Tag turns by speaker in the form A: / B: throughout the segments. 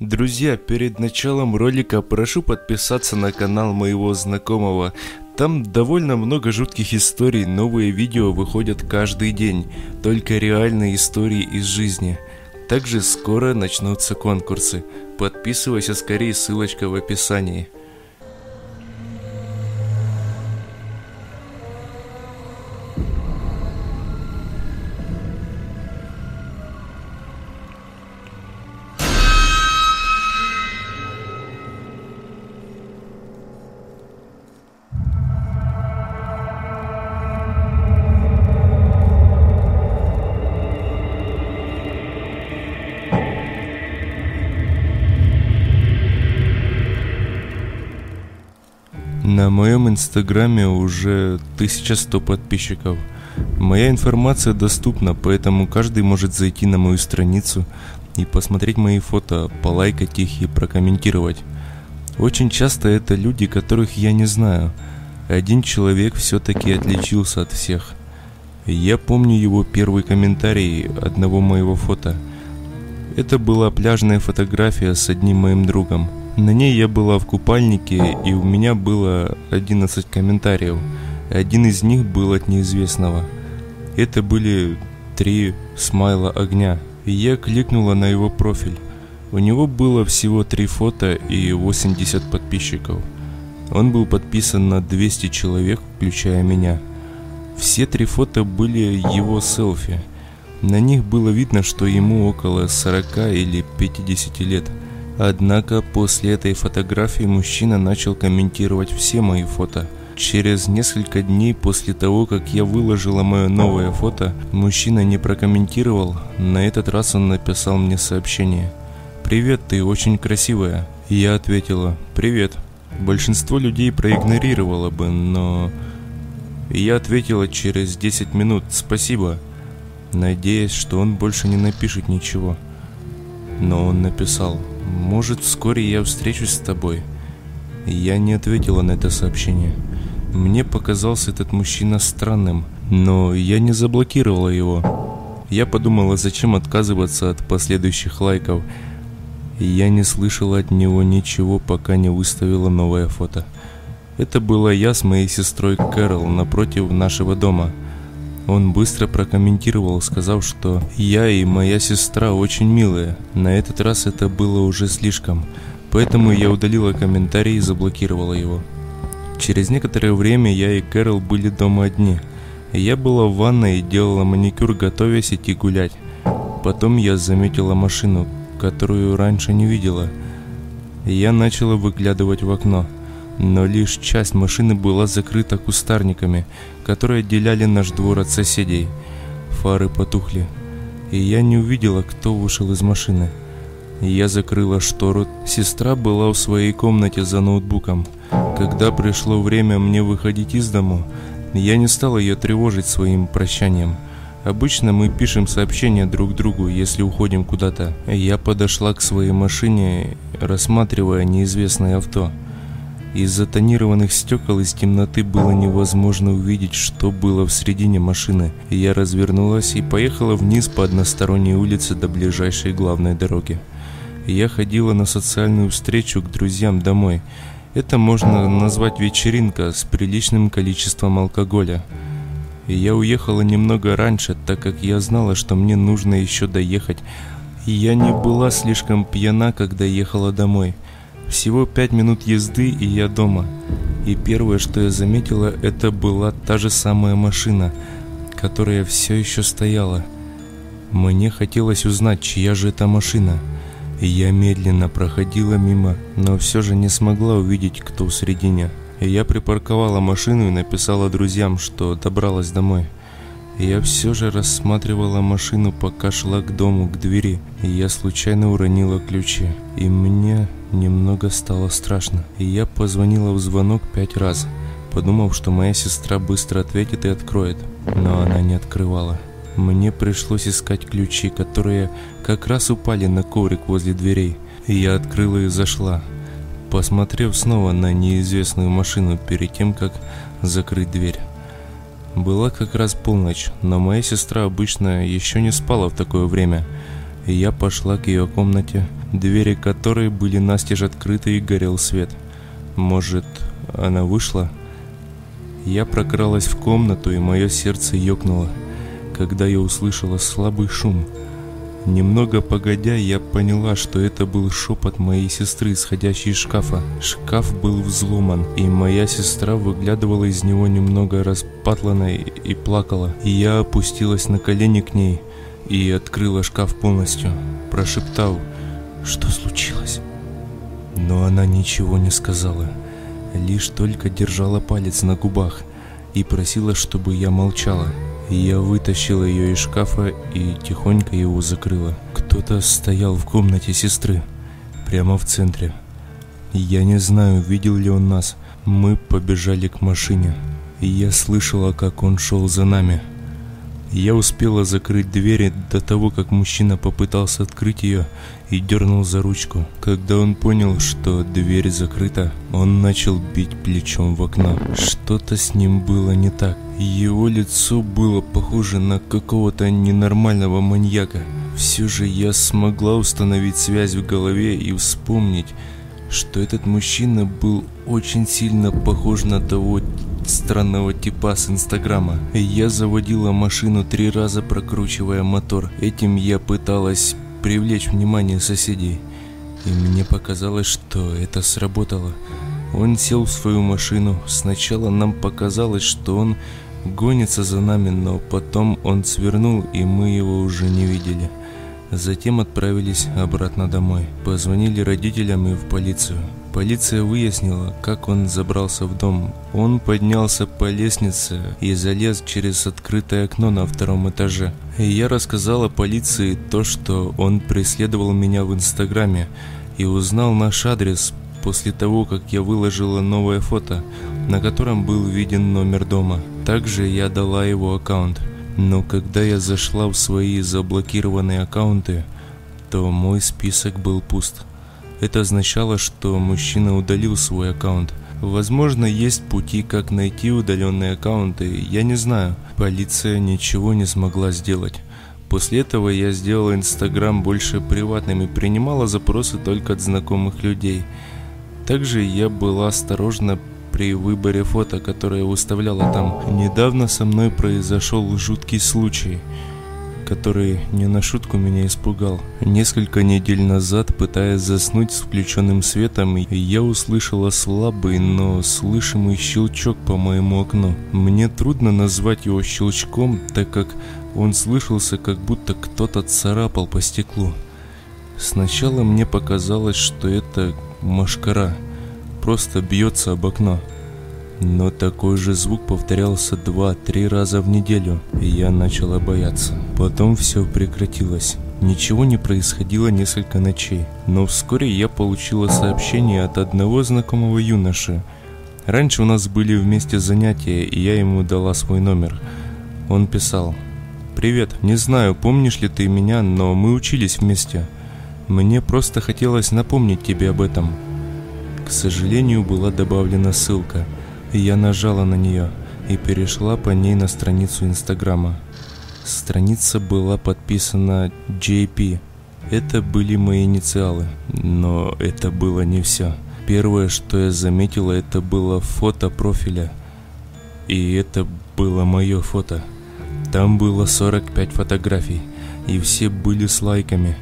A: Друзья, перед началом ролика прошу подписаться на канал моего знакомого. Там довольно много жутких историй, новые видео выходят каждый день, только реальные истории из жизни. Также скоро начнутся конкурсы. Подписывайся скорее, ссылочка в описании. На моем инстаграме уже 1100 подписчиков. Моя информация доступна, поэтому каждый может зайти на мою страницу и посмотреть мои фото, полайкать их и прокомментировать. Очень часто это люди, которых я не знаю. Один человек все-таки отличился от всех. Я помню его первый комментарий одного моего фото. Это была пляжная фотография с одним моим другом – на ней я была в купальнике, и у меня было 11 комментариев. Один из них был от неизвестного. Это были три смайла огня. И я кликнула на его профиль. У него было всего три фото и 80 подписчиков. Он был подписан на 200 человек, включая меня. Все три фото были его селфи. На них было видно, что ему около 40 или 50 лет – Однако после этой фотографии мужчина начал комментировать все мои фото. Через несколько дней после того, как я выложила мое новое фото, мужчина не прокомментировал, на этот раз он написал мне сообщение. «Привет, ты очень красивая». Я ответила «Привет». Большинство людей проигнорировало бы, но... Я ответила через 10 минут «Спасибо», надеясь, что он больше не напишет ничего. Но он написал может, вскоре я встречусь с тобой. Я не ответила на это сообщение. Мне показался этот мужчина странным, но я не заблокировала его. Я подумала, зачем отказываться от последующих лайков. Я не слышала от него ничего, пока не выставила новое фото. Это была я с моей сестрой Кэрол напротив нашего дома – он быстро прокомментировал, сказав, что я и моя сестра очень милые. На этот раз это было уже слишком, поэтому я удалила комментарий и заблокировала его. Через некоторое время я и Кэрол были дома одни. Я была в ванной и делала маникюр, готовясь идти гулять. Потом я заметила машину, которую раньше не видела. Я начала выглядывать в окно – но лишь часть машины была закрыта кустарниками, которые отделяли наш двор от соседей. Фары потухли, и я не увидела, кто вышел из машины. Я закрыла штору. Сестра была в своей комнате за ноутбуком. Когда пришло время мне выходить из дому, я не стала ее тревожить своим прощанием. Обычно мы пишем сообщения друг другу, если уходим куда-то. Я подошла к своей машине, рассматривая неизвестное авто. Из-за тонированных стекол из темноты было невозможно увидеть, что было в середине машины. Я развернулась и поехала вниз по односторонней улице до ближайшей главной дороги. Я ходила на социальную встречу к друзьям домой. Это можно назвать вечеринка с приличным количеством алкоголя. Я уехала немного раньше, так как я знала, что мне нужно еще доехать. Я не была слишком пьяна, когда ехала домой – всего пять минут езды, и я дома. И первое, что я заметила, это была та же самая машина, которая все еще стояла. Мне хотелось узнать, чья же это машина. Я медленно проходила мимо, но все же не смогла увидеть, кто в. И я припарковала машину и написала друзьям, что добралась домой. Я все же рассматривала машину, пока шла к дому, к двери, я случайно уронила ключи. И мне немного стало страшно, и я позвонила в звонок пять раз, подумав, что моя сестра быстро ответит и откроет, но она не открывала. Мне пришлось искать ключи, которые как раз упали на коврик возле дверей, я открыла и зашла, посмотрев снова на неизвестную машину перед тем, как закрыть дверь. Была как раз полночь, но моя сестра обычно еще не спала в такое время. Я пошла к ее комнате, двери которой были настежь открыты и горел свет. Может, она вышла? Я прокралась в комнату, и мое сердце ёкнуло, когда я услышала слабый шум. Немного погодя, я поняла, что это был шепот моей сестры, исходящий из шкафа. Шкаф был взломан, и моя сестра выглядывала из него немного распатланной и плакала. И я опустилась на колени к ней и открыла шкаф полностью, прошептав, что случилось. Но она ничего не сказала лишь только держала палец на губах и просила, чтобы я молчала. Я вытащила ее из шкафа и тихонько его закрыла. Кто-то стоял в комнате сестры, прямо в центре. Я не знаю, видел ли он нас. Мы побежали к машине. Я слышала, как он шел за нами. Я успела закрыть двери до того, как мужчина попытался открыть ее и дернул за ручку. Когда он понял, что дверь закрыта, он начал бить плечом в окно. Что-то с ним было не так. Его лицо было похоже на какого-то ненормального маньяка. Все же я смогла установить связь в голове и вспомнить, что этот мужчина был очень сильно похож на того странного типа с инстаграма. Я заводила машину три раза, прокручивая мотор. Этим я пыталась привлечь внимание соседей. И мне показалось, что это сработало. Он сел в свою машину. Сначала нам показалось, что он гонится за нами, но потом он свернул, и мы его уже не видели. Затем отправились обратно домой. Позвонили родителям и в полицию. Полиция выяснила, как он забрался в дом. Он поднялся по лестнице и залез через открытое окно на втором этаже. И я рассказала полиции то, что он преследовал меня в инстаграме и узнал наш адрес после того, как я выложила новое фото, на котором был виден номер дома. Также я дала его аккаунт. Но когда я зашла в свои заблокированные аккаунты, то мой список был пуст. Это означало, что мужчина удалил свой аккаунт. Возможно, есть пути, как найти удаленные аккаунты, я не знаю. Полиция ничего не смогла сделать. После этого я сделала Инстаграм больше приватным и принимала запросы только от знакомых людей. Также я была осторожна при выборе фото, которое выставляла там. Недавно со мной произошел жуткий случай – который не на шутку меня испугал. Несколько недель назад, пытаясь заснуть с включенным светом, я услышала слабый, но слышимый щелчок по моему окну. Мне трудно назвать его щелчком, так как он слышался, как будто кто-то царапал по стеклу. Сначала мне показалось, что это машкара, просто бьется об окно. Но такой же звук повторялся два-три раза в неделю, и я начала бояться. Потом все прекратилось. Ничего не происходило несколько ночей, но вскоре я получила сообщение от одного знакомого юноши. Раньше у нас были вместе занятия, и я ему дала свой номер. Он писал «Привет, не знаю, помнишь ли ты меня, но мы учились вместе. Мне просто хотелось напомнить тебе об этом». К сожалению, была добавлена ссылка – я нажала на нее и перешла по ней на страницу Инстаграма. Страница была подписана JP. Это были мои инициалы, но это было не все. Первое, что я заметила, это было фото профиля. И это было мое фото. Там было 45 фотографий, и все были с лайками.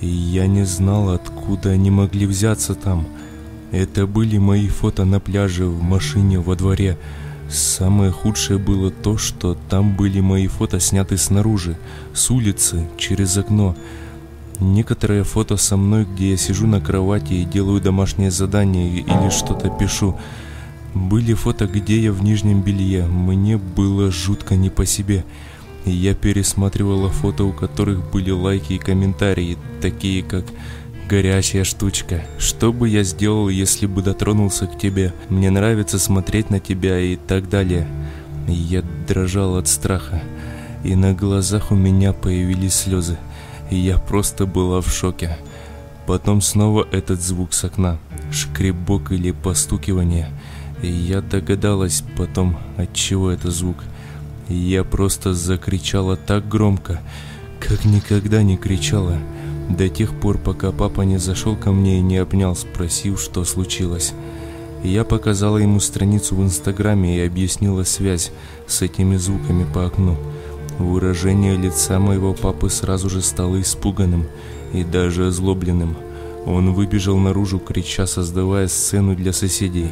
A: И я не знала, откуда они могли взяться там – это были мои фото на пляже, в машине, во дворе. Самое худшее было то, что там были мои фото сняты снаружи, с улицы, через окно. Некоторые фото со мной, где я сижу на кровати и делаю домашнее задание или что-то пишу. Были фото, где я в нижнем белье. Мне было жутко не по себе. Я пересматривала фото, у которых были лайки и комментарии, такие как Горячая штучка. Что бы я сделал, если бы дотронулся к тебе? Мне нравится смотреть на тебя и так далее. Я дрожал от страха, и на глазах у меня появились слезы. Я просто была в шоке. Потом снова этот звук с окна, шкребок или постукивание. Я догадалась потом, от чего это звук. Я просто закричала так громко, как никогда не кричала. До тех пор, пока папа не зашел ко мне и не обнял, спросив, что случилось. Я показала ему страницу в Инстаграме и объяснила связь с этими звуками по окну. Выражение лица моего папы сразу же стало испуганным и даже озлобленным. Он выбежал наружу, крича, создавая сцену для соседей.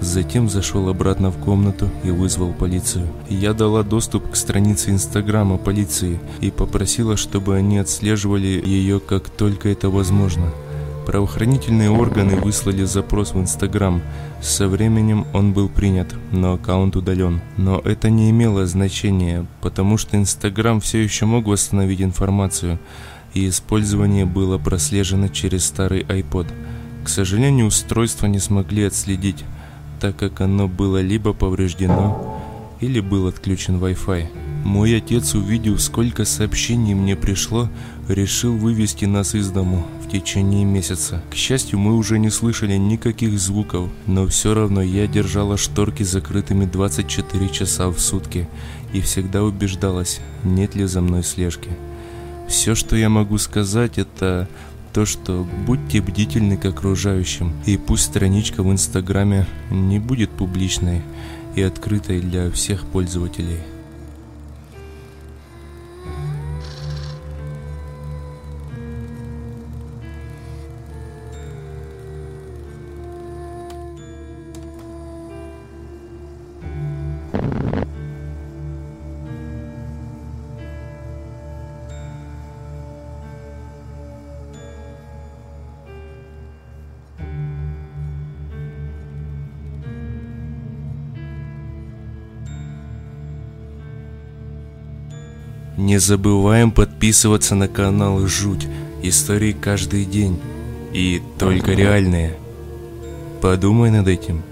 A: Затем зашел обратно в комнату и вызвал полицию. Я дала доступ к странице Инстаграма полиции и попросила, чтобы они отслеживали ее как только это возможно. Правоохранительные органы выслали запрос в Инстаграм. Со временем он был принят, но аккаунт удален. Но это не имело значения, потому что Инстаграм все еще мог восстановить информацию, и использование было прослежено через старый iPod. К сожалению, устройство не смогли отследить, так как оно было либо повреждено, или был отключен Wi-Fi. Мой отец, увидев, сколько сообщений мне пришло, решил вывести нас из дому в течение месяца. К счастью, мы уже не слышали никаких звуков, но все равно я держала шторки закрытыми 24 часа в сутки и всегда убеждалась, нет ли за мной слежки. Все, что я могу сказать, это то, что будьте бдительны к окружающим, и пусть страничка в Инстаграме не будет публичной и открытой для всех пользователей. Не забываем подписываться на канал Жуть. Истории каждый день. И только реальные. Подумай над этим.